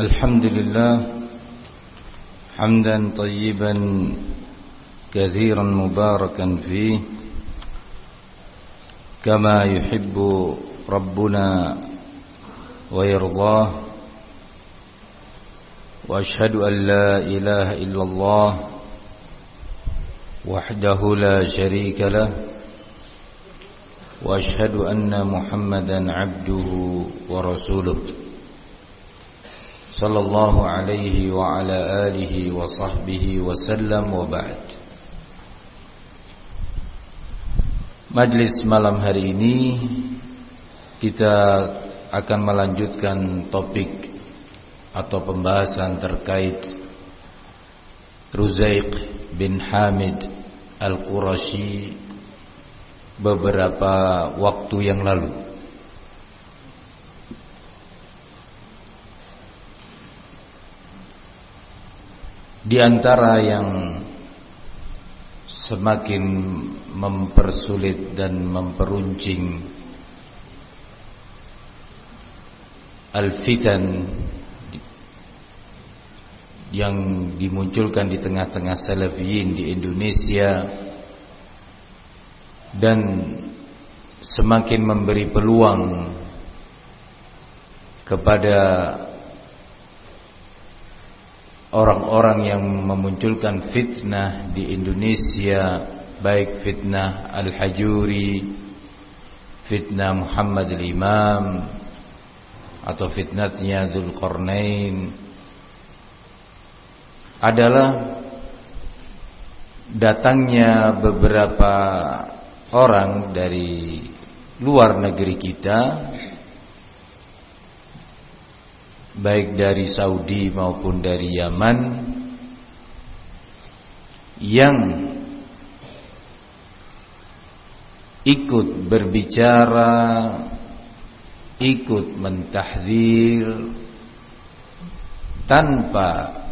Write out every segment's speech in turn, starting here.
الحمد لله حمدا طيبا كثيرا مباركا فيه كما يحب ربنا ويرضاه وأشهد أن لا إله إلا الله وحده لا شريك له وأشهد أن محمدا عبده ورسوله صلى الله عليه وعلى اله وصحبه وسلم وبعد Majlis malam hari ini kita akan melanjutkan topik atau pembahasan terkait Ruzaiq bin Hamid Al-Qurashi beberapa waktu yang lalu. Di antara yang semakin mempersulit dan memperuncing al-fitan yang dimunculkan di tengah-tengah salafiyin di Indonesia dan semakin memberi peluang kepada orang-orang yang memunculkan fitnah di Indonesia baik fitnah Al-Hajuri fitnah Muhammad Al-Imam atau fitnahnya Dzulqarnain adalah datangnya beberapa orang dari luar negeri kita baik dari Saudi maupun dari Yaman yang ikut berbicara, ikut mentahdir tanpa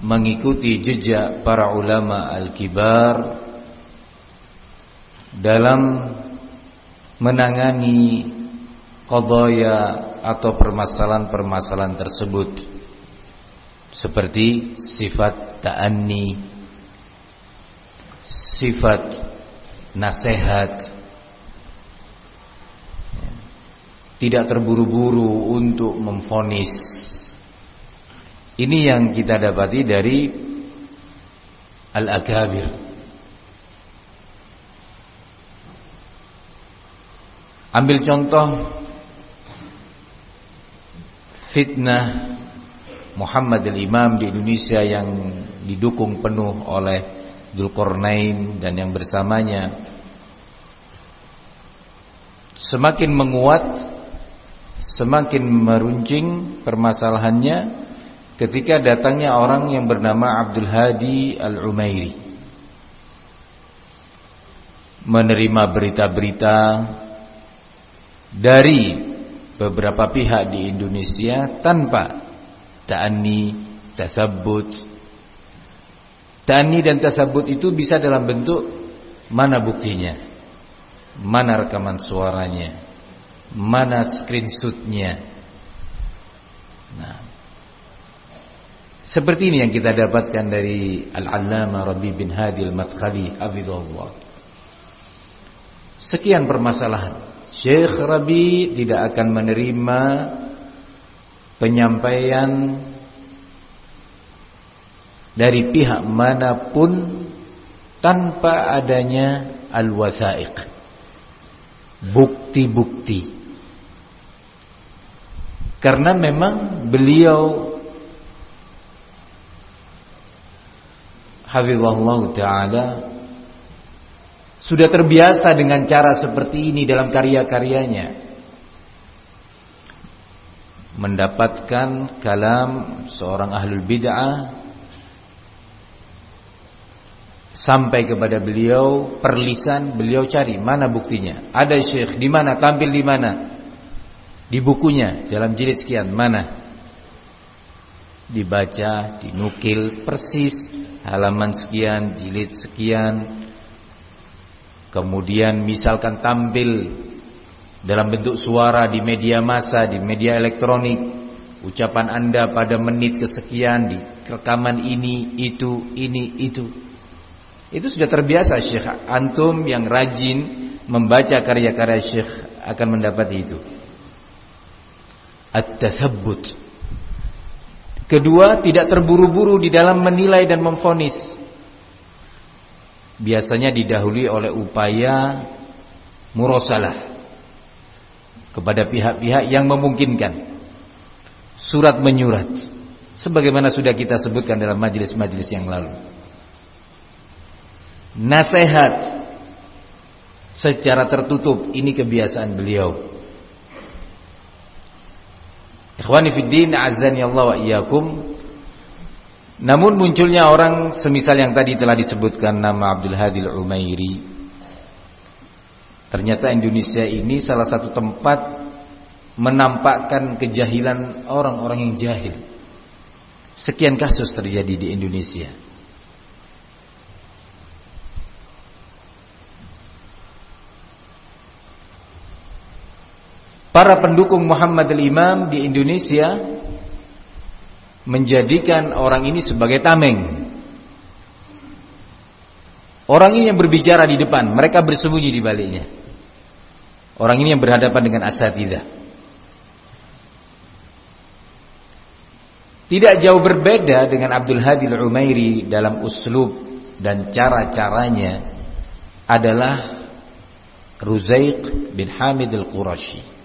mengikuti jejak para ulama al-kibar dalam menangani qadaya atau permasalahan-permasalahan tersebut. Seperti sifat ta'anni sifat nasihat. Tidak terburu-buru untuk memfonis. Ini yang kita dapati dari al-akabir. Ambil contoh fitnah Muhammad al-Imam di Indonesia yang didukung penuh oleh Dzulqarnain dan yang bersamanya. Semakin menguat semakin meruncing permasalahannya ketika datangnya orang yang bernama Abdul Hadi Al-Umairi. Menerima berita-berita dari beberapa pihak di Indonesia tanpa ta'ani, tasabbut. Ta'ani dan tasabbut itu bisa dalam bentuk mana buktinya? Mana rekaman suaranya? Mana screenshotnya? Nah, seperti ini yang kita dapatkan dari Al-Allamah Rabi bin Hadi Al-Madkhali Hafizahullah. Sekian permasalahan Syekh Rabi tidak akan menerima penyampaian dari pihak mana pun tanpa adanya al-wasaiq. Bukti-bukti. Karena memang beliau hafizahullah taala sudah terbiasa dengan cara seperti ini dalam karya-karyanya. Mendapatkan kalam seorang ahlul bid'ah sampai kepada beliau perlisan beliau cari mana buktinya. Ada syekh di mana tampil di mana? Di bukunya dalam jilid sekian mana? Dibaca dinukil persis halaman sekian jilid sekian kemudian misalkan tampil dalam bentuk suara di media massa, di media elektronik Ucapan Anda pada menit kesekian di rekaman ini, itu, ini, itu. Itu sudah terbiasa Syekh Antum yang rajin membaca karya-karya Syekh akan mendapat itu. At-tathabbut. Kedua, tidak terburu-buru di dalam menilai dan memfonis. Biasanya didahului oleh upaya murosalah kepada pihak-pihak yang memungkinkan. Surat menyurat sebagaimana sudah kita sebutkan dalam majelis-majelis yang lalu. Nasihat secara tertutup ini kebiasaan beliau. Ikhwani Allah wa namun munculnya orang semisal yang tadi telah disebutkan nama Abdul Hadil Umairi ternyata Indonesia ini salah satu tempat menampakkan kejahilan orang-orang yang jahil. Sekian kasus terjadi di Indonesia. Para pendukung Muhammad al-Imam di Indonesia menjadikan orang ini sebagai tameng. Orang ini yang berbicara di depan, mereka bersembunyi di baliknya. Orang ini yang berhadapan dengan asatidah. Tidak jauh berbeda dengan Abdul Hadi Al-Umairi dalam uslub dan cara-caranya adalah Ruzaiq bin Hamid Al-Qurashi.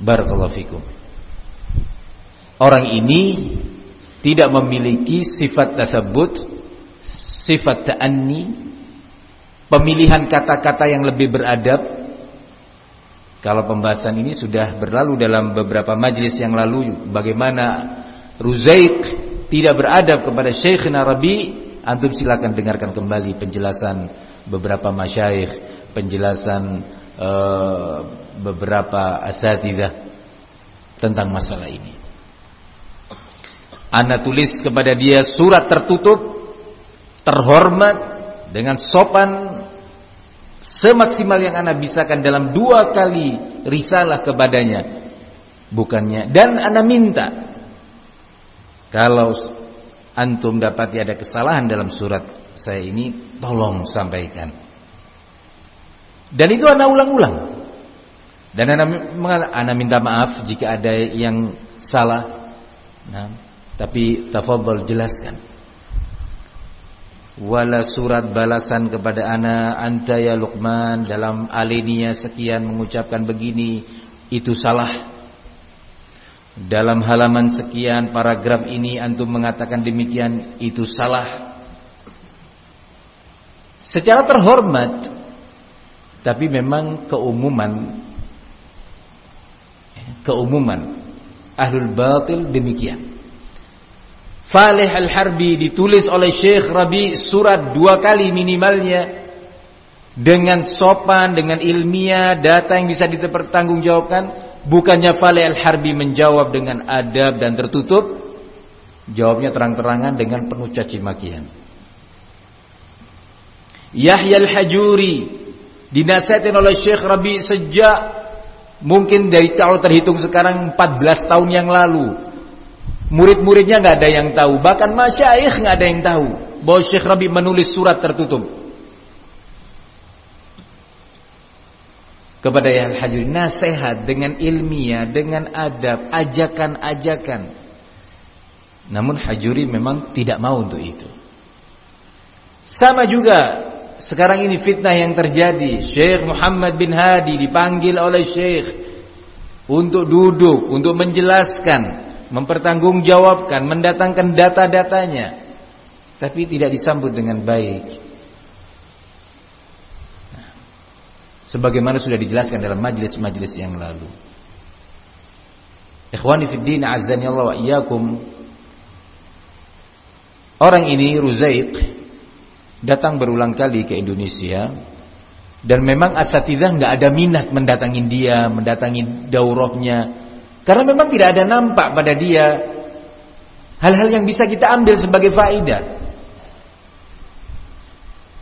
Barakallahu fikum. Orang ini tidak memiliki sifat tasabut, sifat ta'anni, pemilihan kata-kata yang lebih beradab, kalau pembahasan ini sudah berlalu dalam beberapa majlis yang lalu bagaimana Ruzaik tidak beradab kepada Syekh Narabi, antum silakan dengarkan kembali penjelasan beberapa masyayikh, penjelasan uh, beberapa asatidah tentang masalah ini. Anda tulis kepada dia surat tertutup terhormat dengan sopan Semaksimal yang anda bisakan dalam dua kali risalah kepadanya. Bukannya. Dan anda minta. Kalau antum dapat ada kesalahan dalam surat saya ini. Tolong sampaikan. Dan itu anda ulang-ulang. Dan anda, anda minta maaf jika ada yang salah. Nah, tapi tafadhol jelaskan wala surat balasan kepada ana anta ya Luqman dalam alinea sekian mengucapkan begini itu salah dalam halaman sekian paragraf ini antum mengatakan demikian itu salah secara terhormat tapi memang keumuman. Keumuman. Ahlul batil demikian. Falih al-Harbi ditulis oleh Syekh Rabi surat dua kali minimalnya. Dengan sopan, dengan ilmiah, data yang bisa dipertanggungjawabkan. Bukannya Falih al-Harbi menjawab dengan adab dan tertutup, jawabnya terang-terangan dengan penuh caci makian. Yahya al-Hajuri dinasihatin oleh Syekh Rabi sejak mungkin dari kalau terhitung sekarang 14 tahun yang lalu Murid-muridnya nggak ada yang tahu, bahkan masyaikh nggak ada yang tahu bahwa Syekh Rabi menulis surat tertutup. Kepada yang hadir nasihat dengan ilmiah, dengan adab, ajakan-ajakan. Namun Hajuri memang tidak mau untuk itu. Sama juga sekarang ini fitnah yang terjadi. Syekh Muhammad bin Hadi dipanggil oleh Syekh untuk duduk, untuk menjelaskan mempertanggungjawabkan, mendatangkan data-datanya, tapi tidak disambut dengan baik. Sebagaimana sudah dijelaskan dalam majlis-majlis yang lalu. Ikhwani fid din wa iyyakum. Orang ini Ruzaiq datang berulang kali ke Indonesia dan memang asatidah nggak ada minat mendatangi dia, mendatangi daurahnya, karena memang tidak ada nampak pada dia hal-hal yang bisa kita ambil sebagai faidah.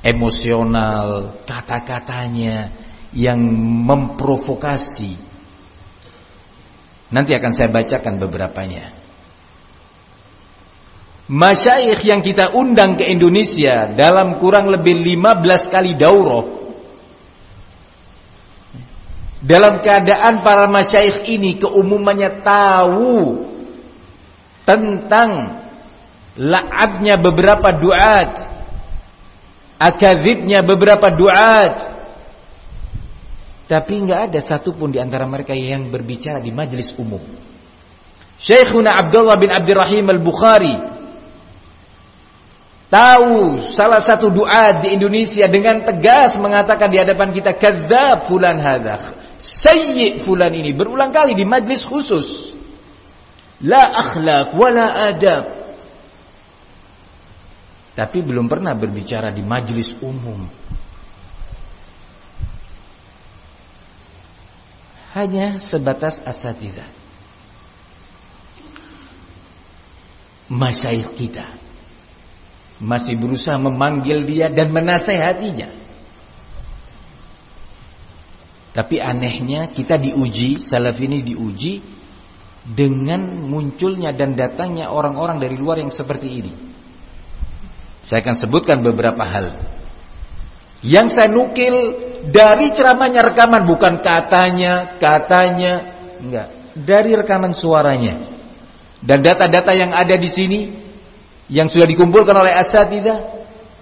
Emosional, kata-katanya yang memprovokasi. Nanti akan saya bacakan beberapanya. Masyaikh yang kita undang ke Indonesia dalam kurang lebih 15 kali daurah dalam keadaan para masyaikh ini keumumannya tahu tentang la'abnya beberapa duat akadzibnya beberapa duat tapi nggak ada satupun di antara mereka yang berbicara di majelis umum. Syekhuna Abdullah bin Abdurrahim Al-Bukhari tahu salah satu doa di Indonesia dengan tegas mengatakan di hadapan kita kadzab fulan hadza. Sayyi fulan ini berulang kali di majelis khusus. La akhlak wala adab. Tapi belum pernah berbicara di majelis umum. Hanya sebatas asatidah. Masyaikh kita masih berusaha memanggil dia dan menasehatinya. Tapi anehnya kita diuji, salaf ini diuji dengan munculnya dan datangnya orang-orang dari luar yang seperti ini. Saya akan sebutkan beberapa hal. Yang saya nukil dari ceramahnya rekaman bukan katanya, katanya, enggak. Dari rekaman suaranya. Dan data-data yang ada di sini yang sudah dikumpulkan oleh asatidzah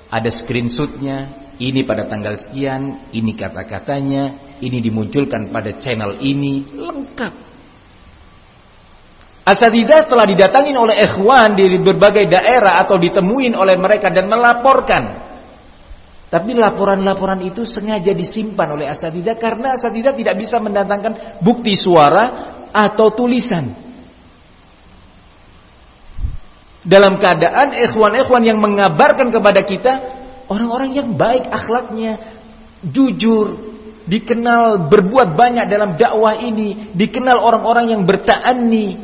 ada screenshotnya, ini pada tanggal sekian, ini kata-katanya, ini dimunculkan pada channel ini, lengkap. Asatidzah telah didatangin oleh ikhwan di berbagai daerah atau ditemuin oleh mereka dan melaporkan tapi laporan-laporan itu sengaja disimpan oleh asatidah karena asatidah tidak bisa mendatangkan bukti suara atau tulisan. Dalam keadaan ikhwan-ikhwan yang mengabarkan kepada kita orang-orang yang baik akhlaknya, jujur, dikenal berbuat banyak dalam dakwah ini, dikenal orang-orang yang bertani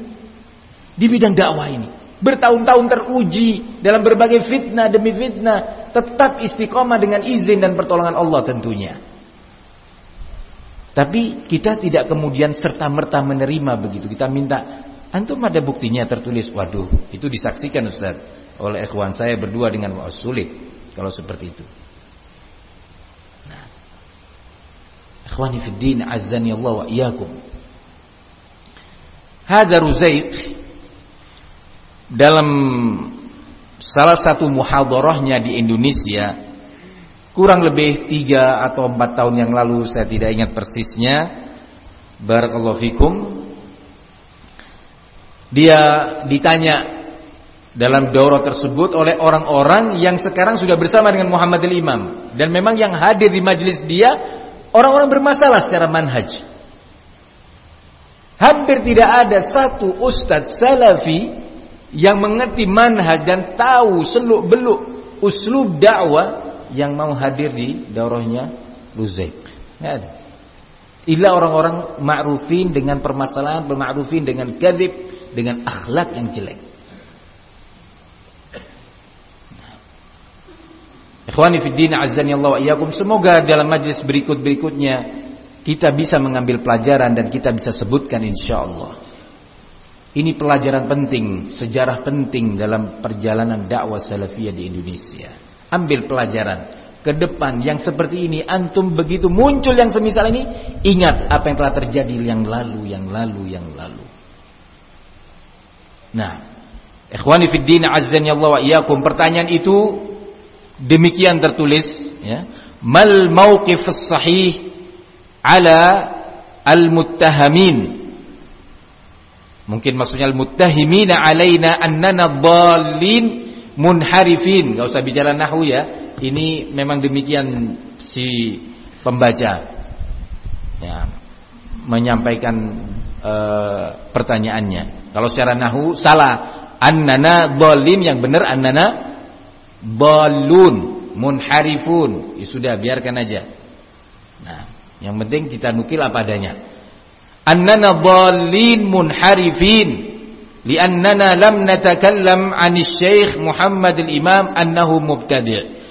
di bidang dakwah ini bertahun-tahun teruji dalam berbagai fitnah demi fitnah, tetap istiqomah dengan izin dan pertolongan Allah tentunya. Tapi kita tidak kemudian serta-merta menerima begitu. Kita minta, antum ada buktinya tertulis. Waduh, itu disaksikan Ustaz oleh ikhwan saya berdua dengan wah sulit kalau seperti itu. Nah. Ikhwani fid Allah wa iyyakum. Hada Ruzaiq dalam salah satu muhadharahnya di Indonesia kurang lebih tiga atau empat tahun yang lalu saya tidak ingat persisnya barakallahu fikum dia ditanya dalam daurah tersebut oleh orang-orang yang sekarang sudah bersama dengan Muhammad al-Imam dan memang yang hadir di majelis dia orang-orang bermasalah secara manhaj hampir tidak ada satu ustadz salafi yang mengerti manhaj dan tahu seluk beluk uslub dakwah yang mau hadir di daurahnya Luzaik. Enggak ada. Illa orang-orang ma'rufin dengan permasalahan, berma'rufin dengan kadhib, dengan akhlak yang jelek. Ikhwani fi din Allah wa iyyakum. Semoga dalam majlis berikut-berikutnya kita bisa mengambil pelajaran dan kita bisa sebutkan insyaallah. Ini pelajaran penting, sejarah penting dalam perjalanan dakwah salafiyah di Indonesia. Ambil pelajaran ke depan yang seperti ini antum begitu muncul yang semisal ini ingat apa yang telah terjadi yang lalu yang lalu yang lalu nah ikhwani fid din azza Allah wa iyyakum pertanyaan itu demikian tertulis ya mal mauqif sahih ala al muttahamin Mungkin maksudnya al-muttahimina alaina annana dhallin munharifin. Enggak usah bicara nahwu ya. Ini memang demikian si pembaca. Ya, menyampaikan e, pertanyaannya. Kalau secara nahwu salah. Annana dhallin yang benar annana balun munharifun. Ya, sudah biarkan aja. Nah, yang penting kita nukil apa adanya annana dhallin munharifin liannana lam natakallam 'anis Syekh Muhammad al-Imam annahu mubtadi'.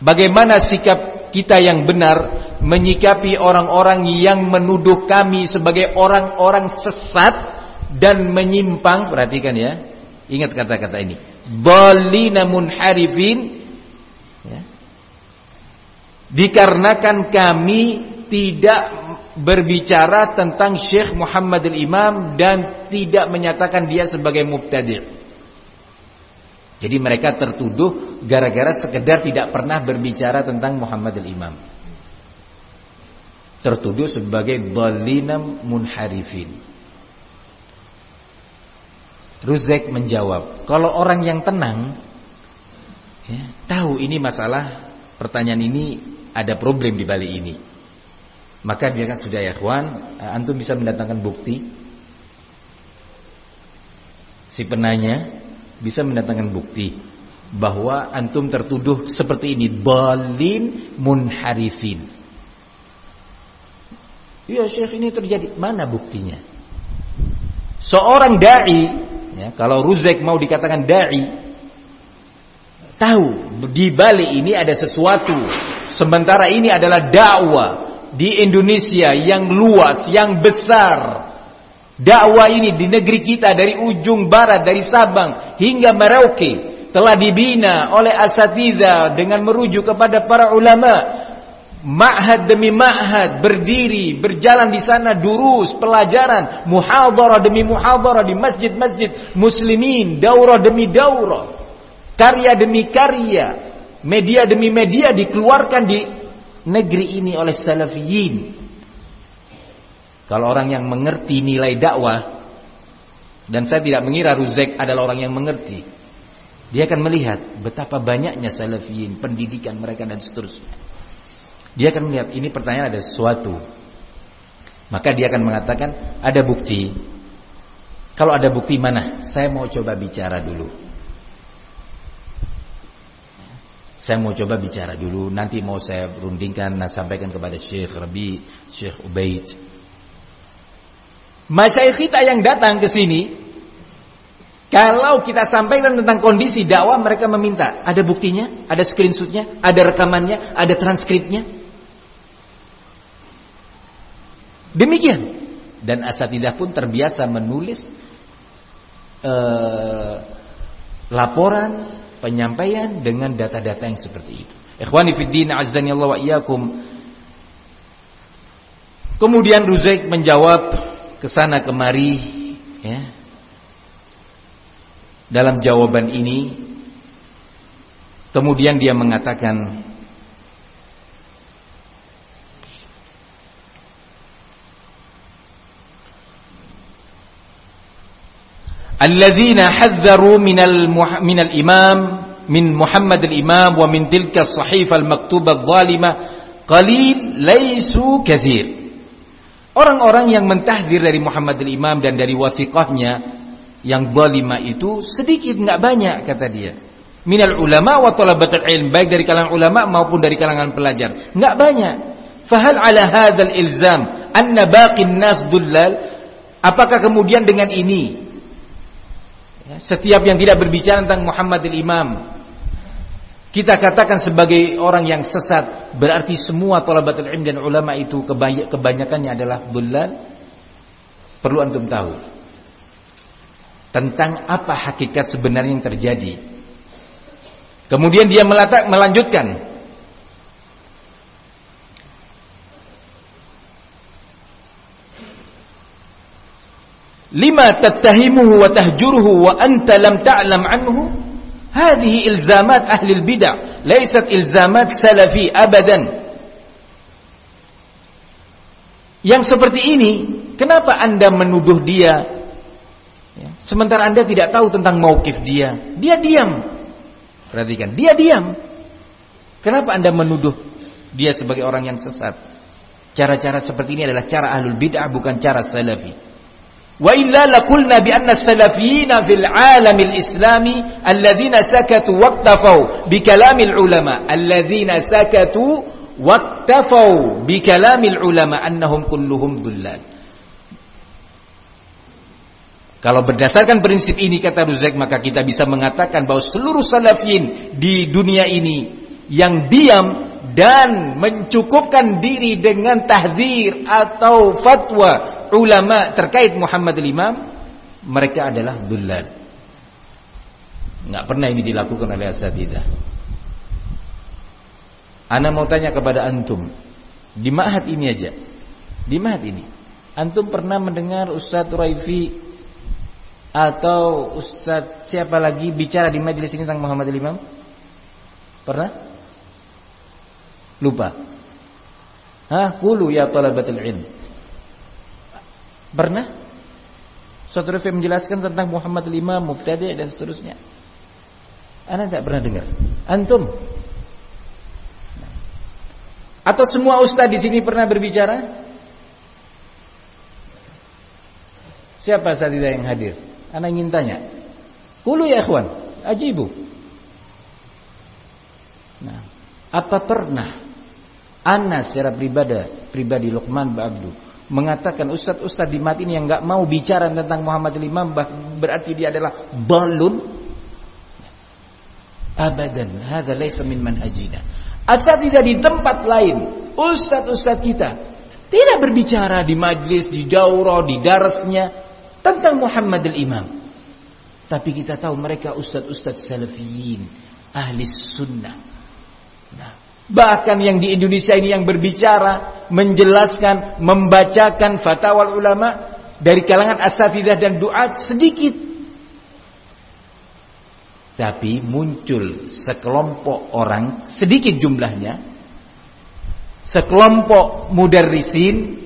Bagaimana sikap kita yang benar menyikapi orang-orang yang menuduh kami sebagai orang-orang sesat dan menyimpang. Perhatikan ya. Ingat kata-kata ini. Balina munharifin ya. Dikarenakan kami tidak berbicara tentang Syekh Muhammad al-Imam dan tidak menyatakan dia sebagai mubtadi'. Jadi mereka tertuduh gara-gara sekedar tidak pernah berbicara tentang Muhammad al-Imam. Tertuduh sebagai dhalinam munharifin. Ruzek menjawab, kalau orang yang tenang ya, tahu ini masalah pertanyaan ini ada problem di balik ini. Maka dia kan sudah ya kawan, antum bisa mendatangkan bukti si penanya bisa mendatangkan bukti bahwa antum tertuduh seperti ini balin munharifin. Ya Syekh ini terjadi mana buktinya? Seorang dai ya, kalau Ruzek mau dikatakan dai tahu di balik ini ada sesuatu. Sementara ini adalah dakwah di Indonesia yang luas, yang besar Dakwah ini di negeri kita dari ujung barat dari Sabang hingga Merauke telah dibina oleh asatiza dengan merujuk kepada para ulama. Ma'had demi ma'had berdiri, berjalan di sana durus, pelajaran, muhadharah demi muhadharah di masjid-masjid muslimin, daurah demi daurah. Karya demi karya, media demi media dikeluarkan di negeri ini oleh salafiyin kalau orang yang mengerti nilai dakwah dan saya tidak mengira Ruzek adalah orang yang mengerti. Dia akan melihat betapa banyaknya salafiyin, pendidikan mereka dan seterusnya. Dia akan melihat ini pertanyaan ada sesuatu. Maka dia akan mengatakan ada bukti. Kalau ada bukti mana? Saya mau coba bicara dulu. Saya mau coba bicara dulu. Nanti mau saya rundingkan, nah sampaikan kepada Syekh Rabi, Syekh Ubaid, Masyayikh kita yang datang ke sini kalau kita sampaikan tentang kondisi dakwah mereka meminta ada buktinya, ada screenshotnya, ada rekamannya, ada transkripnya. Demikian. Dan asatidah pun terbiasa menulis eh, laporan penyampaian dengan data-data yang seperti itu. Ikhwani fid din azdani wa iyyakum. Kemudian Ruzaik menjawab ke sana kemari ya. Dalam jawaban ini kemudian dia mengatakan Alladzina hadzaru minal minal imam min Muhammad al-Imam wa min tilka as-sahifa al-maktuba adh-dhalima qalil laysu katsir Orang-orang yang mentahdir dari Muhammad al-Imam dan dari wasiqahnya yang zalima itu sedikit nggak banyak kata dia. Minal ulama wa talabatul ilm baik dari kalangan ulama maupun dari kalangan pelajar. nggak banyak. Fahal ala hadzal ilzam anna baqin nas dullal? Apakah kemudian dengan ini ya, setiap yang tidak berbicara tentang Muhammad al-Imam kita katakan sebagai orang yang sesat berarti semua talabatul ilm dan ulama itu kebanyakannya adalah bulan perlu antum tahu. Tentang apa hakikat sebenarnya yang terjadi. Kemudian dia melatak, melanjutkan. Lima tattahimuhu wa tahjuruhu wa anta lam ta'lam anhu Hadhihi ilzamat ahli bidah, laysat ilzamat salafi abadan. Yang seperti ini, kenapa Anda menuduh dia? Ya, sementara Anda tidak tahu tentang maukif dia. Dia diam. Perhatikan, dia diam. Kenapa Anda menuduh dia sebagai orang yang sesat? Cara-cara seperti ini adalah cara ahlul bid'ah bukan cara salafi. Wa illa laqulna bi anna salafiyina fil alamil islami alladhina sakatu waqtafau bi kalamil ulama alladhina sakatu waqtafau bi kalamil ulama annahum kulluhum dhullal. Kalau berdasarkan prinsip ini kata Ruzek maka kita bisa mengatakan bahwa seluruh salafin di dunia ini yang diam dan mencukupkan diri dengan tahzir atau fatwa ulama terkait Muhammad al-Imam mereka adalah dullal. Nggak pernah ini dilakukan oleh asatidah. Ana mau tanya kepada antum di ma'had ini aja di ma'had ini antum pernah mendengar Ustadz Raifi atau Ustadz siapa lagi bicara di majelis ini tentang Muhammad al-Imam pernah Lupa. Hah? Kulu ya talabatul ilm. Pernah? Suatu Rafi menjelaskan tentang Muhammad lima mubtadi' dan seterusnya. Anda tidak pernah dengar. Antum? Atau semua ustaz di sini pernah berbicara? Siapa saat yang hadir? Anda ingin tanya. Kulu ya ikhwan, ajibu. Nah, apa pernah Anas secara pribadi, pribadi Luqman Abdu mengatakan ustaz-ustaz di mat ini yang nggak mau bicara tentang Muhammad Imam berarti dia adalah balun. Abadan, hadza laysa min. Asal tidak di tempat lain, ustaz-ustaz kita tidak berbicara di majlis, di daurah, di darasnya tentang Muhammad Imam. Tapi kita tahu mereka ustaz-ustaz salafiyin, ahli sunnah. Nah, Bahkan yang di Indonesia ini yang berbicara, menjelaskan, membacakan fatwa ulama dari kalangan asafidah dan doa sedikit. Tapi muncul sekelompok orang, sedikit jumlahnya, sekelompok mudarrisin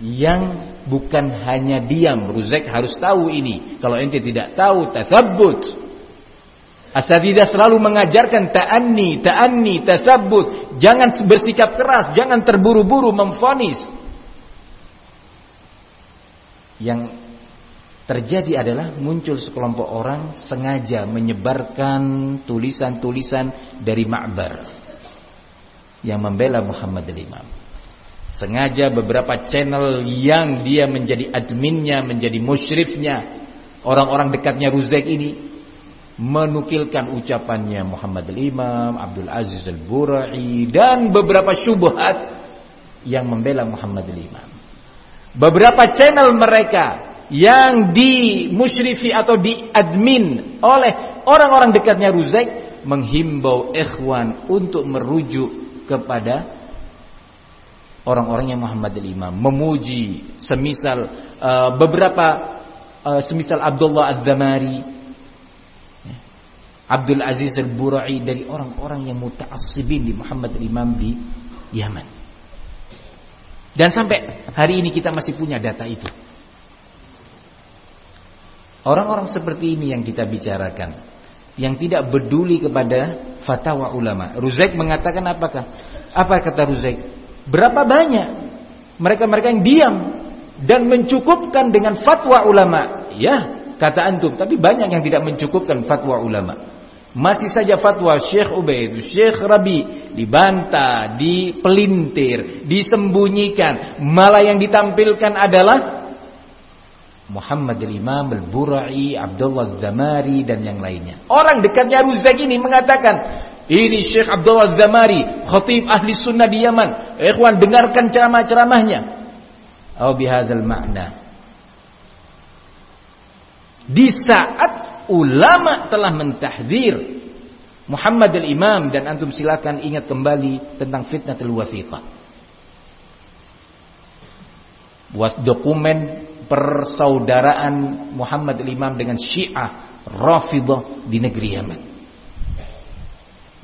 yang bukan hanya diam. Ruzek harus tahu ini. Kalau ente tidak tahu, tasabbut. Asatidah selalu mengajarkan ta'anni, ta'anni, tasabbut. Jangan bersikap keras, jangan terburu-buru memfonis. Yang terjadi adalah muncul sekelompok orang sengaja menyebarkan tulisan-tulisan dari Ma'bar yang membela Muhammad al-Imam. Sengaja beberapa channel yang dia menjadi adminnya, menjadi musyrifnya, orang-orang dekatnya Ruzek ini menukilkan ucapannya Muhammad al-Imam, Abdul Aziz al-Burai dan beberapa syubhat yang membela Muhammad al-Imam. Beberapa channel mereka yang dimusyrifi atau diadmin oleh orang-orang dekatnya Ruzaik menghimbau ikhwan untuk merujuk kepada orang-orang yang Muhammad al-Imam, memuji semisal uh, beberapa uh, semisal Abdullah Az-Zamari Abdul Aziz Al-Burai dari orang-orang yang muta'assibin di Muhammad Imam di Yaman. Dan sampai hari ini kita masih punya data itu. Orang-orang seperti ini yang kita bicarakan. Yang tidak peduli kepada fatwa ulama. Ruzaik mengatakan apakah? Apa kata Ruzaik? Berapa banyak mereka-mereka yang diam dan mencukupkan dengan fatwa ulama? Ya, kata antum, tapi banyak yang tidak mencukupkan fatwa ulama. Masih saja fatwa Syekh Ubaid, Syekh Rabi dibantah, dipelintir, disembunyikan. Malah yang ditampilkan adalah Muhammad al-Imam al-Burai, Abdullah zamari dan yang lainnya. Orang dekatnya Ruzak ini mengatakan, ini Syekh Abdullah zamari khatib ahli sunnah di Yaman. Ikhwan dengarkan ceramah-ceramahnya. Au bihadzal makna. Di saat ulama telah mentahdir Muhammad al-Imam dan antum silakan ingat kembali tentang fitnatul wasiqah. Was dokumen persaudaraan Muhammad al-Imam dengan Syiah Rafidah di negeri Yaman.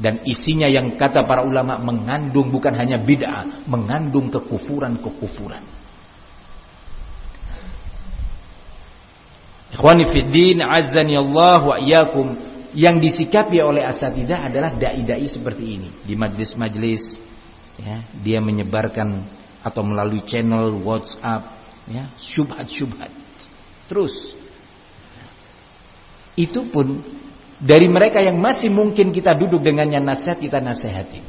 Dan isinya yang kata para ulama mengandung bukan hanya bid'ah, mengandung kekufuran-kekufuran. Ikhwani fiddin azzani Allah wa iyyakum. Yang disikapi oleh asatidah adalah dai-dai seperti ini. Di majlis-majlis ya dia menyebarkan atau melalui channel WhatsApp ya syubhat-syubhat. Terus itu pun dari mereka yang masih mungkin kita duduk dengannya nasihat kita nasihati.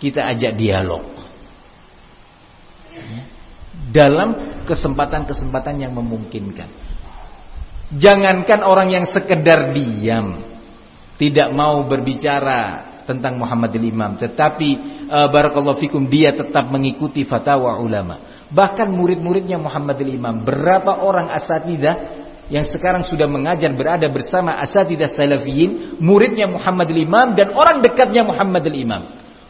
Kita ajak dialog. Ya. dalam kesempatan-kesempatan yang memungkinkan Jangankan orang yang sekedar diam, tidak mau berbicara tentang Muhammadil Imam, tetapi uh, barakallahu fikum dia tetap mengikuti fatwa ulama. Bahkan murid-muridnya Muhammadil Imam, berapa orang asatidah yang sekarang sudah mengajar berada bersama asatidah salafiyin, muridnya Muhammadil Imam dan orang dekatnya Muhammadil Imam.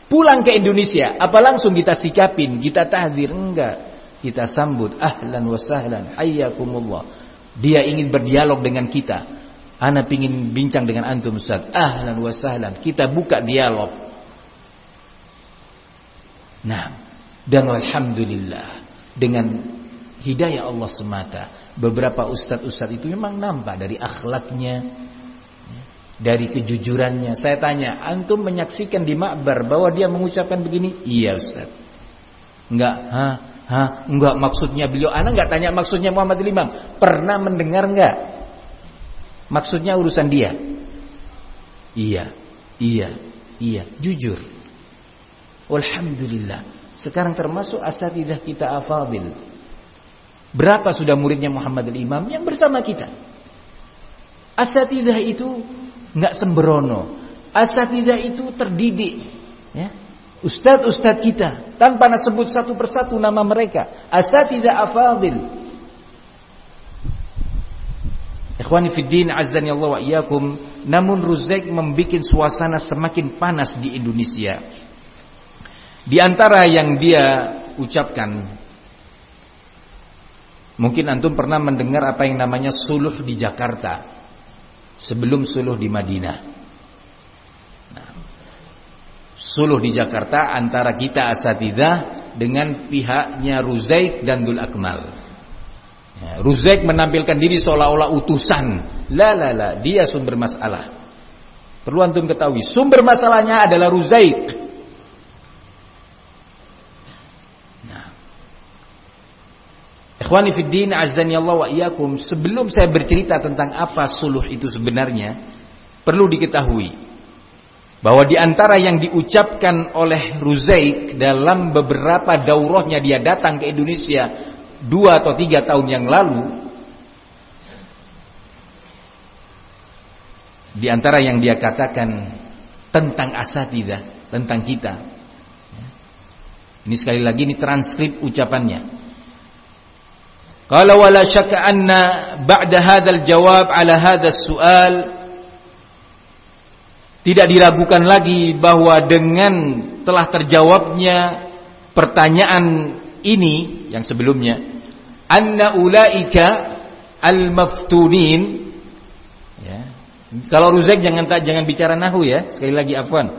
Pulang ke Indonesia, apa langsung kita sikapin, kita tahzir? Enggak. Kita sambut ahlan wa sahlan, hayyakumullah. Dia ingin berdialog dengan kita. Ana pingin bincang dengan antum Ustaz. Ahlan wa sahlan. Kita buka dialog. Nah, dan alhamdulillah dengan hidayah Allah semata, beberapa ustaz-ustaz itu memang nampak dari akhlaknya, dari kejujurannya. Saya tanya, antum menyaksikan di makbar bahwa dia mengucapkan begini? Iya Ustaz. Enggak, ha, ha, enggak maksudnya beliau. Ana enggak tanya maksudnya Muhammad Imam. Pernah mendengar enggak? Maksudnya urusan dia. Iya, iya, iya, jujur. Alhamdulillah. Sekarang termasuk asatidah kita afadil. Berapa sudah muridnya Muhammad al-Imam yang bersama kita? Asatidah itu nggak sembrono. Asatidah itu terdidik. Ya. Ustadz-ustadz kita tanpa sebut satu persatu nama mereka. Asatidah afadil. Ikhwani fiddin azzani Allah wa iyyakum, namun Ruzaik membuat suasana semakin panas di Indonesia. Di antara yang dia ucapkan Mungkin antum pernah mendengar apa yang namanya suluh di Jakarta sebelum suluh di Madinah. Suluh di Jakarta antara kita asatidah dengan pihaknya Ruzaik dan Dul Akmal. Ya, Ruzaik menampilkan diri seolah-olah utusan. La la la, dia sumber masalah. Perlu antum ketahui, sumber masalahnya adalah Ruzaik. Nah. Ikhwani fid din Allah wa sebelum saya bercerita tentang apa suluh itu sebenarnya, perlu diketahui bahwa di antara yang diucapkan oleh Ruzaik dalam beberapa daurahnya dia datang ke Indonesia dua atau tiga tahun yang lalu di antara yang dia katakan tentang asatidah, tentang kita. Ini sekali lagi ini transkrip ucapannya. Qala wala syakka anna ba'da hadzal jawab ala hadzal su'al tidak diragukan lagi bahwa dengan telah terjawabnya pertanyaan ini yang sebelumnya anna ulaika al-maftunin ya. Kalau Ruzaik jangan tak jangan bicara nahu ya. Sekali lagi afwan.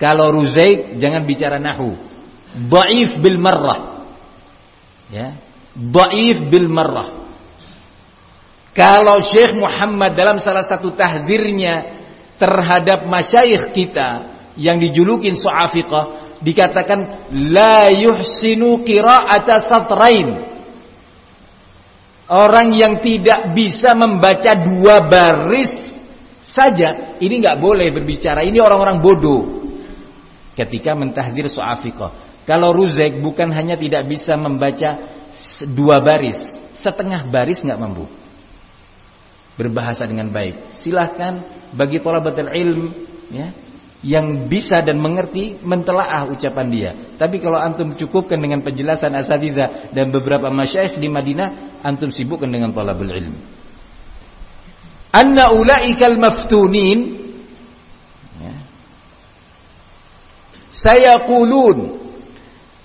Kalau Ruzaik jangan bicara nahu. Dhaif bil marrah. Ya. Dhaif bil marrah. Kalau Syekh Muhammad dalam salah satu tahdirnya terhadap masyayikh kita yang dijulukin su'afiqah dikatakan la yuhsinu qira'ata satrain. Orang yang tidak bisa membaca dua baris saja, ini nggak boleh berbicara. Ini orang-orang bodoh. Ketika mentahdir so'afiqah. Kalau Ruzek bukan hanya tidak bisa membaca dua baris, setengah baris nggak mampu berbahasa dengan baik. Silahkan bagi tolabatul ilm ya, yang bisa dan mengerti mentelaah ucapan dia. Tapi kalau antum cukupkan dengan penjelasan asatidzah dan beberapa masyayikh di Madinah, antum sibukkan dengan talabul ilm. Anna ulaikal maftunin ya. sayaqulun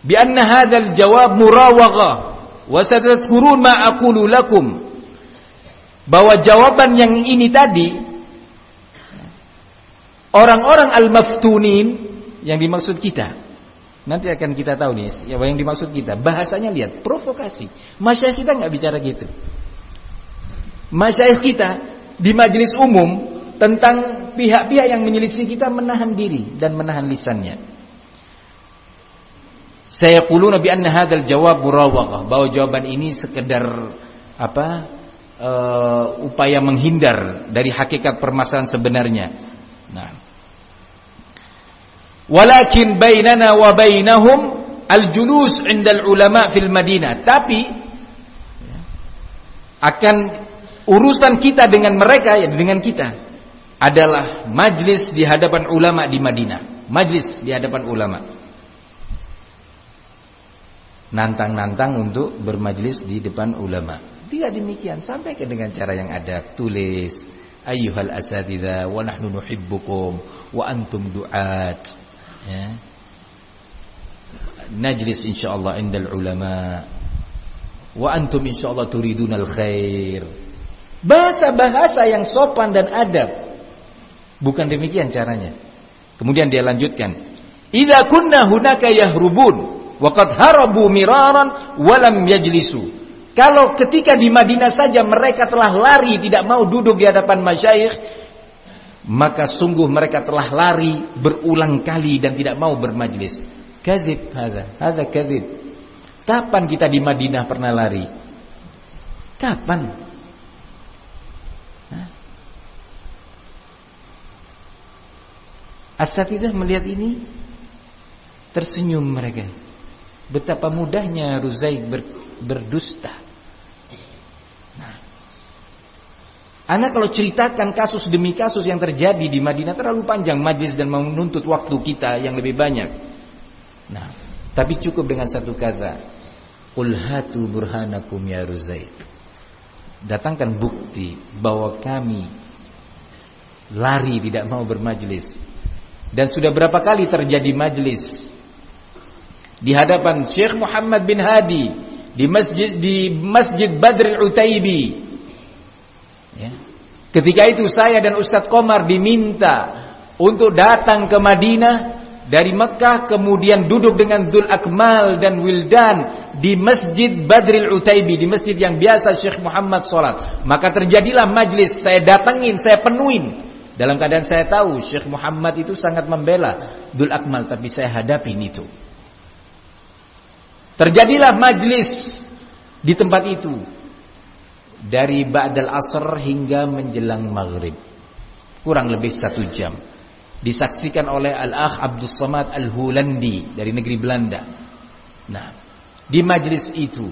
bi anna hadzal jawab murawagha wa satadhkurun ma lakum bahwa jawaban yang ini tadi Orang-orang al-maftunin yang dimaksud kita. Nanti akan kita tahu nih yang dimaksud kita. Bahasanya lihat, provokasi. Masyayikh kita nggak bicara gitu. Masyayikh kita di majelis umum tentang pihak-pihak yang menyelisih kita menahan diri dan menahan lisannya. Saya puluh Nabi anna hadzal jawab murawaqah bahwa jawaban ini sekedar apa? Uh, upaya menghindar dari hakikat permasalahan sebenarnya. Walakin bainana wa bainahum al-julus 'inda al-ulama fil Madinah. Tapi akan urusan kita dengan mereka ya dengan kita adalah majlis di hadapan ulama di Madinah. majlis di hadapan ulama. Nantang-nantang untuk bermajlis di depan ulama. Tidak demikian, sampaikan dengan cara yang ada, tulis ayyuhal asatidza wa nahnu nuhibbukum wa antum du'at. Ya. Najlis insyaallah indal ulama wa antum insyaallah turidunal khair. Bahasa-bahasa yang sopan dan adab. Bukan demikian caranya. Kemudian dia lanjutkan, "Idza kunna hunaka yahrubun wa qad harabu miraran wa lam yajlisu." Kalau ketika di Madinah saja mereka telah lari tidak mau duduk di hadapan masyayikh, maka sungguh mereka telah lari berulang kali dan tidak mau bermajlis. Kazib hadza, hadza kazib. Kapan kita di Madinah pernah lari? Kapan? Asatidah melihat ini tersenyum mereka. Betapa mudahnya Ruzaik ber, berdusta. Nah, Anak kalau ceritakan kasus demi kasus yang terjadi di Madinah terlalu panjang majlis dan menuntut waktu kita yang lebih banyak. Nah, tapi cukup dengan satu kata. Qul hatu burhanakum ya Ruzaik. Datangkan bukti bahwa kami lari tidak mau bermajlis dan sudah berapa kali terjadi majlis di hadapan Syekh Muhammad bin Hadi di masjid di Masjid Badr Utaibi. Ya. Ketika itu saya dan Ustadz Komar diminta untuk datang ke Madinah dari Mekah kemudian duduk dengan Dhul Akmal dan Wildan di Masjid Badril Utaibi di masjid yang biasa Syekh Muhammad sholat maka terjadilah majlis saya datengin saya penuhin dalam keadaan saya tahu Syekh Muhammad itu sangat membela Dul Akmal tapi saya hadapin itu. Terjadilah majlis di tempat itu dari Ba'dal Asr hingga menjelang Maghrib. Kurang lebih satu jam. Disaksikan oleh Al-Akh Abdul Samad Al-Hulandi dari negeri Belanda. Nah, di majlis itu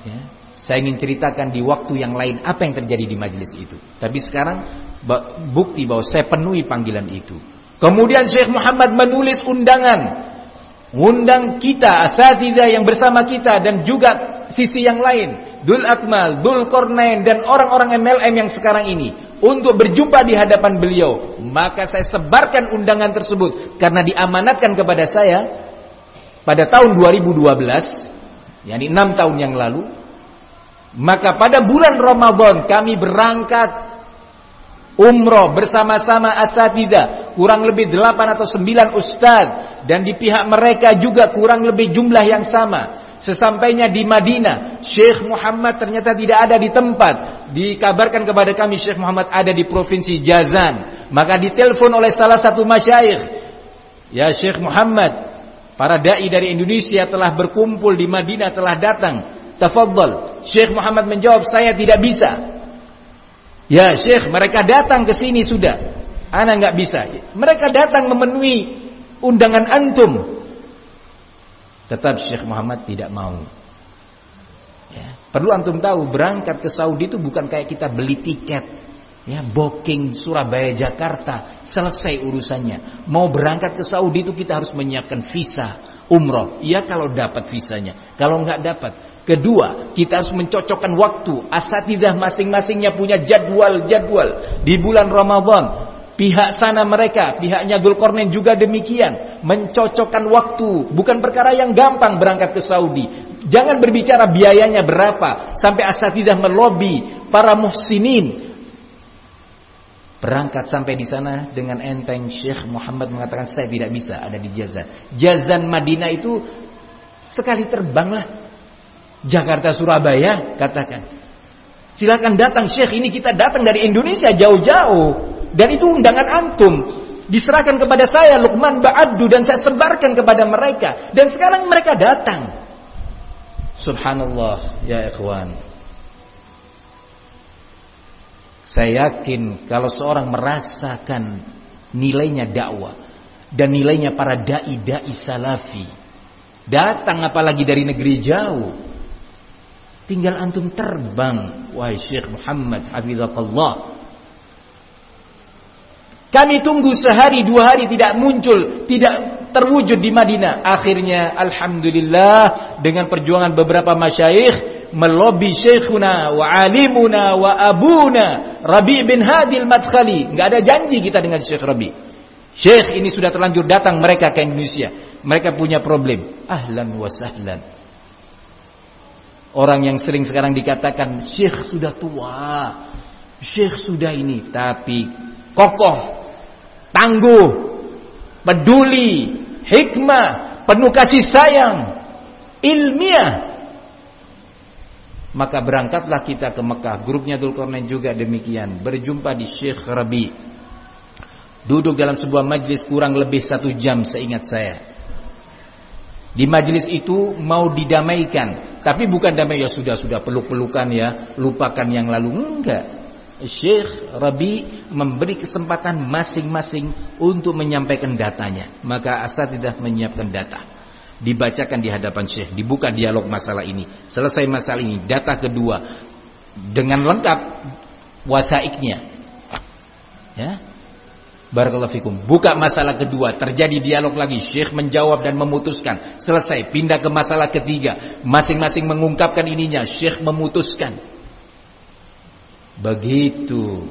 ya, saya ingin ceritakan di waktu yang lain apa yang terjadi di majlis itu. Tapi sekarang bukti bahwa saya penuhi panggilan itu. Kemudian Syekh Muhammad menulis undangan. Undang kita, asatidah yang bersama kita dan juga sisi yang lain. Dul Akmal, Dul Kornain dan orang-orang MLM yang sekarang ini. Untuk berjumpa di hadapan beliau. Maka saya sebarkan undangan tersebut. Karena diamanatkan kepada saya. Pada tahun 2012. yakni 6 tahun yang lalu. Maka pada bulan Ramadan kami berangkat umroh bersama-sama asatidah kurang lebih 8 atau 9 ustaz dan di pihak mereka juga kurang lebih jumlah yang sama sesampainya di Madinah Syekh Muhammad ternyata tidak ada di tempat dikabarkan kepada kami Syekh Muhammad ada di provinsi Jazan maka ditelepon oleh salah satu masyayikh ya Syekh Muhammad para dai dari Indonesia telah berkumpul di Madinah telah datang tafadhal Syekh Muhammad menjawab saya tidak bisa Ya Syekh, mereka datang ke sini sudah. Anak nggak bisa. Mereka datang memenuhi undangan antum. Tetap Syekh Muhammad tidak mau. Ya. Perlu antum tahu berangkat ke Saudi itu bukan kayak kita beli tiket, ya booking Surabaya Jakarta selesai urusannya. Mau berangkat ke Saudi itu kita harus menyiapkan visa umroh. Ya kalau dapat visanya, kalau nggak dapat Kedua, kita harus mencocokkan waktu. Asatidah masing-masingnya punya jadwal-jadwal di bulan Ramadan. Pihak sana mereka, pihaknya Dzulkarnain juga demikian, mencocokkan waktu. Bukan perkara yang gampang berangkat ke Saudi. Jangan berbicara biayanya berapa sampai asatidah melobi para muhsinin Berangkat sampai di sana dengan enteng Syekh Muhammad mengatakan saya tidak bisa ada di Jazan. Jazan Madinah itu sekali terbanglah Jakarta Surabaya katakan. Silakan datang Syekh ini kita datang dari Indonesia jauh-jauh dan itu undangan antum diserahkan kepada saya Luqman Ba'abdu dan saya sebarkan kepada mereka dan sekarang mereka datang. Subhanallah ya ikhwan. Saya yakin kalau seorang merasakan nilainya dakwah dan nilainya para dai-dai salafi datang apalagi dari negeri jauh Tinggal antum terbang wahai Syekh Muhammad Hafizatullah Kami tunggu sehari dua hari tidak muncul, tidak terwujud di Madinah. Akhirnya alhamdulillah dengan perjuangan beberapa masyayikh melobi syekhuna wa alimuna wa abuna Rabi bin Hadil Madkhali. Enggak ada janji kita dengan Syekh Rabi. Syekh ini sudah terlanjur datang mereka ke Indonesia. Mereka punya problem. Ahlan wa sahlan. Orang yang sering sekarang dikatakan Syekh sudah tua. Syekh sudah ini, tapi kokoh tangguh, peduli, hikmah, penuh kasih sayang, ilmiah. Maka berangkatlah kita ke Mekah. Grupnya Dzulkarnain juga demikian. Berjumpa di Syekh Rabi. Duduk dalam sebuah majlis kurang lebih satu jam seingat saya. Di majlis itu mau didamaikan. Tapi bukan damai ya sudah-sudah peluk-pelukan ya. Lupakan yang lalu. Enggak. Syekh Rabi memberi kesempatan masing-masing untuk menyampaikan datanya. Maka tidak menyiapkan data. Dibacakan di hadapan Syekh, dibuka dialog masalah ini. Selesai masalah ini, data kedua dengan lengkap wasaiknya. Ya. Barakallahu fikum. Buka masalah kedua, terjadi dialog lagi. Syekh menjawab dan memutuskan. Selesai, pindah ke masalah ketiga. Masing-masing mengungkapkan ininya, Syekh memutuskan. Begitu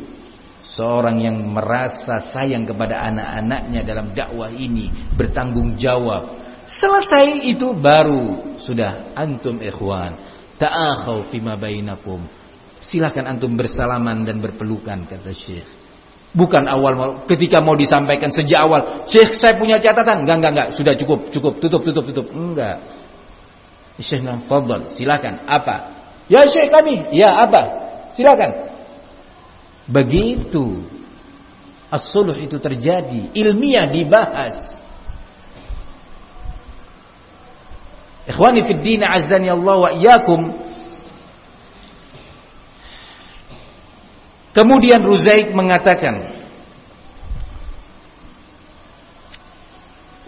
seorang yang merasa sayang kepada anak-anaknya dalam dakwah ini bertanggung jawab. Selesai itu baru sudah antum ikhwan ta'akhaw fima bainakum. Silakan antum bersalaman dan berpelukan kata Syekh. Bukan awal ketika mau disampaikan sejak awal, Syekh saya punya catatan. Enggak, enggak, enggak, sudah cukup, cukup, tutup, tutup, tutup. Enggak. Syekh fadhal, silakan. Apa? Ya Syekh kami. Ya apa? Silakan. Begitu as-suluh itu terjadi, ilmiah dibahas. Ikhwani fid din Allah wa iyyakum. Kemudian Ruzaik mengatakan,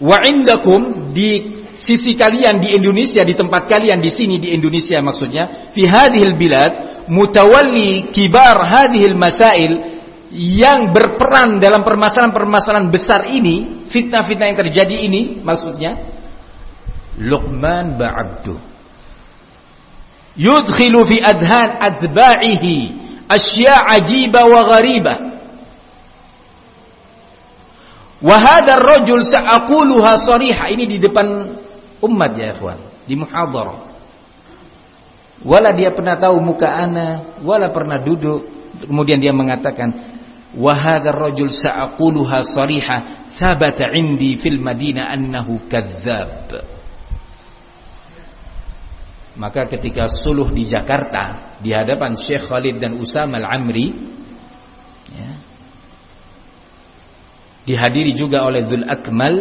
"Wa indakum di sisi kalian di Indonesia, di tempat kalian di sini di Indonesia maksudnya, fi hadhil bilad mutawalli kibar hadhil masail yang berperan dalam permasalahan-permasalahan besar ini, fitnah-fitnah yang terjadi ini maksudnya Luqman ba'abdu yudkhilu fi adhan adba'ihi asya' ajiba wa ghariba wa hadha ar-rajul sa'aquluha sariha. Ini di depan umat ya ikhwan. Di muhadharah Wala dia pernah tahu muka ana, wala pernah duduk. Kemudian dia mengatakan, "Wa hadzal rajul sa'aquluha sariha, thabata 'indi fil Madinah annahu kadzdzab." Maka ketika suluh di Jakarta di hadapan Syekh Khalid dan Usama Al-Amri ya, dihadiri juga oleh Dzul Akmal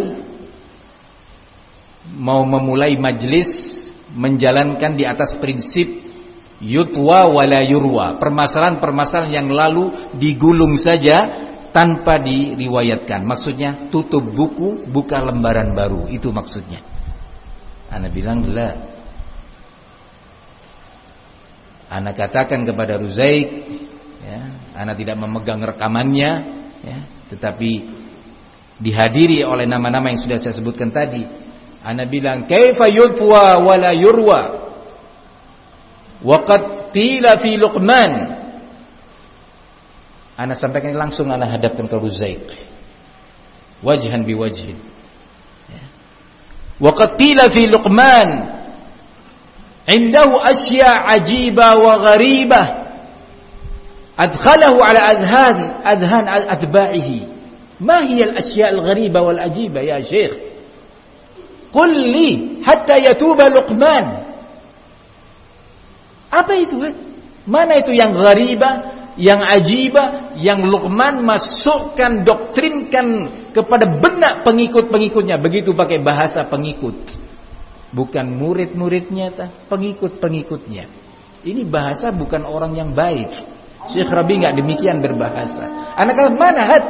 mau memulai majlis menjalankan di atas prinsip yutwa wala yurwa. Permasalahan-permasalahan yang lalu digulung saja tanpa diriwayatkan. Maksudnya tutup buku, buka lembaran baru. Itu maksudnya. Ana bilang lah. Ana katakan kepada Ruzaik, ya, Ana tidak memegang rekamannya, ya, tetapi dihadiri oleh nama-nama yang sudah saya sebutkan tadi Ana bilang kaifa yutwa wala yurwa. Waqad qila fi Luqman. Ana sampaikan langsung ana hadapkan ke Ruzaik. Wajhan bi wajhin. Ya. Waqad qila fi Luqman. Indahu asya' ajiba wa gharibah. Adkhalahu ala adhan adhan atba'ihi. Ma hiya al-asya' al-ghariba wal ajiba ya Syekh? Qul li hatta yatuba Luqman. Apa itu? Mana itu yang ghariba, yang ajiba, yang Luqman masukkan, doktrinkan kepada benak pengikut-pengikutnya. Begitu pakai bahasa pengikut. Bukan murid-muridnya, pengikut-pengikutnya. Ini bahasa bukan orang yang baik. Syekh Rabi nggak demikian berbahasa. Anak-anak mana hat?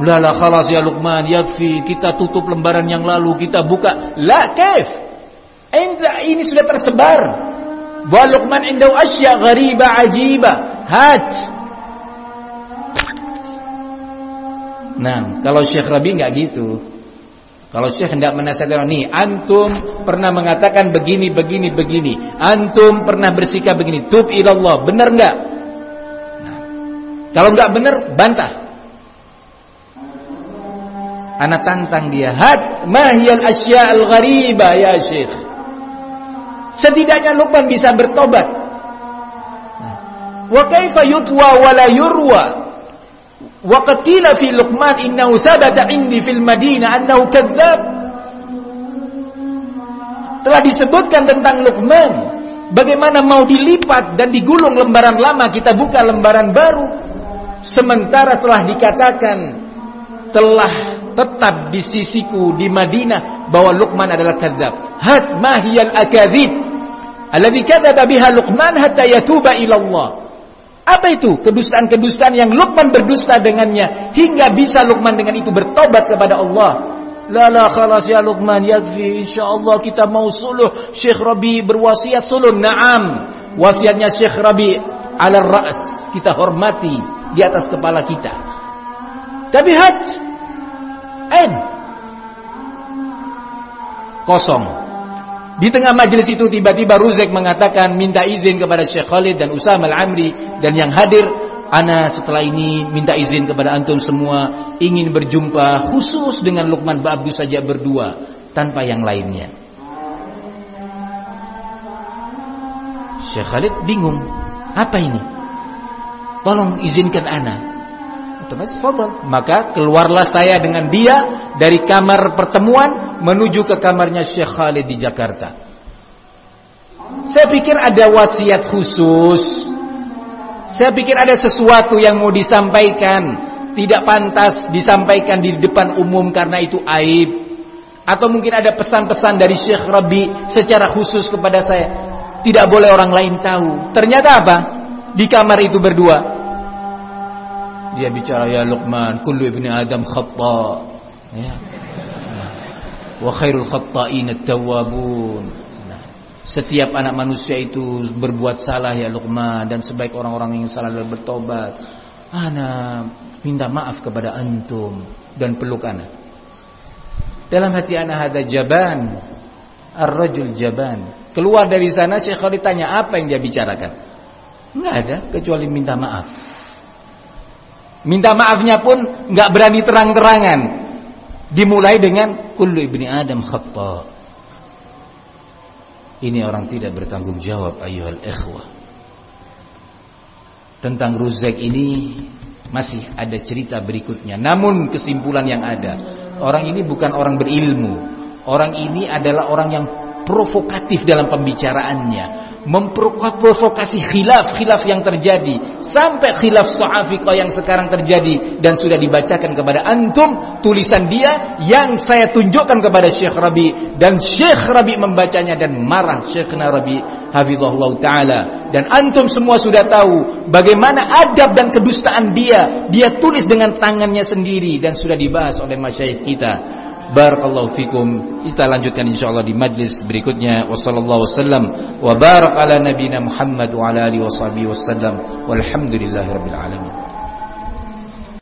Lala khalas ya Luqman yakfi kita tutup lembaran yang lalu kita buka la kaif ini sudah tersebar bahwa Luqman indau asya ghariba ajiba hat Nah, kalau Syekh Rabi nggak gitu. Kalau Syekh hendak menasihatkan nih, antum pernah mengatakan begini, begini, begini. Antum pernah bersikap begini. Tub ilallah. Benar nggak? Nah, kalau nggak benar, bantah. Anak tantang dia. Had mahiyal asya'al ghariba ya Syekh. Setidaknya Luqman bisa bertobat. Wa kaifa yutwa wa la yurwa? Waqad qila fi Luqman innahu sabata indi fil Madinah annahu kadzdzab. Telah disebutkan tentang Luqman bagaimana mau dilipat dan digulung lembaran lama kita buka lembaran baru sementara telah dikatakan telah tetap di sisiku di Madinah bahwa Luqman adalah kadzdzab. Had mahiyal akadzib alladhi kadzdzaba biha Luqman hatta yatuba ila Allah. Apa itu? Kedustaan-kedustaan yang Luqman berdusta dengannya hingga bisa Luqman dengan itu bertobat kepada Allah. La la khalas ya Luqman yakfi insyaallah kita mau suluh Syekh Rabi berwasiat suluh. Naam. Wasiatnya Syekh Rabi ala ra's kita hormati di atas kepala kita. Tapi had en kosong. Di tengah majelis itu tiba-tiba Ruzek mengatakan minta izin kepada Syekh Khalid dan Usama Al-Amri dan yang hadir Ana setelah ini minta izin kepada antum semua ingin berjumpa khusus dengan Luqman Ba'abdu saja berdua tanpa yang lainnya. Syekh Khalid bingung, apa ini? Tolong izinkan ana Maka keluarlah saya dengan dia dari kamar pertemuan menuju ke kamarnya Syekh Khalid di Jakarta. Saya pikir ada wasiat khusus. Saya pikir ada sesuatu yang mau disampaikan. Tidak pantas disampaikan di depan umum karena itu aib. Atau mungkin ada pesan-pesan dari Syekh Rabi secara khusus kepada saya. Tidak boleh orang lain tahu. Ternyata apa? Di kamar itu berdua dia bicara ya Luqman, kullu ibni Adam khata. Ya. Wa khairul khata'in at-tawwabun. Nah, setiap anak manusia itu berbuat salah ya Luqman dan sebaik orang-orang yang salah adalah bertobat. Ana minta maaf kepada antum dan peluk ana. Dalam hati ana ada jaban. Ar-rajul jaban. Keluar dari sana Syekh Khalid tanya apa yang dia bicarakan. Enggak ada kecuali minta maaf. Minta maafnya pun nggak berani terang-terangan. Dimulai dengan kullu ibni Adam khata. Ini orang tidak bertanggung jawab ayuhal ikhwah. Tentang Ruzek ini masih ada cerita berikutnya. Namun kesimpulan yang ada, orang ini bukan orang berilmu. Orang ini adalah orang yang provokatif dalam pembicaraannya memprovokasi khilaf-khilaf yang terjadi. Sampai khilaf sa'afiqah yang sekarang terjadi dan sudah dibacakan kepada antum tulisan dia yang saya tunjukkan kepada Syekh Rabi dan Syekh Rabi membacanya dan marah Syekh Rabi hafizahullah taala. Dan antum semua sudah tahu bagaimana adab dan kedustaan dia. Dia tulis dengan tangannya sendiri dan sudah dibahas oleh masyayikh kita Barakallahu fikum. Kita lanjutkan insyaallah di majlis berikutnya. Wassallallahu wasallam wa barak ala nabiyina Muhammad wa ala alihi wasallam. Walhamdulillahirabbil alamin.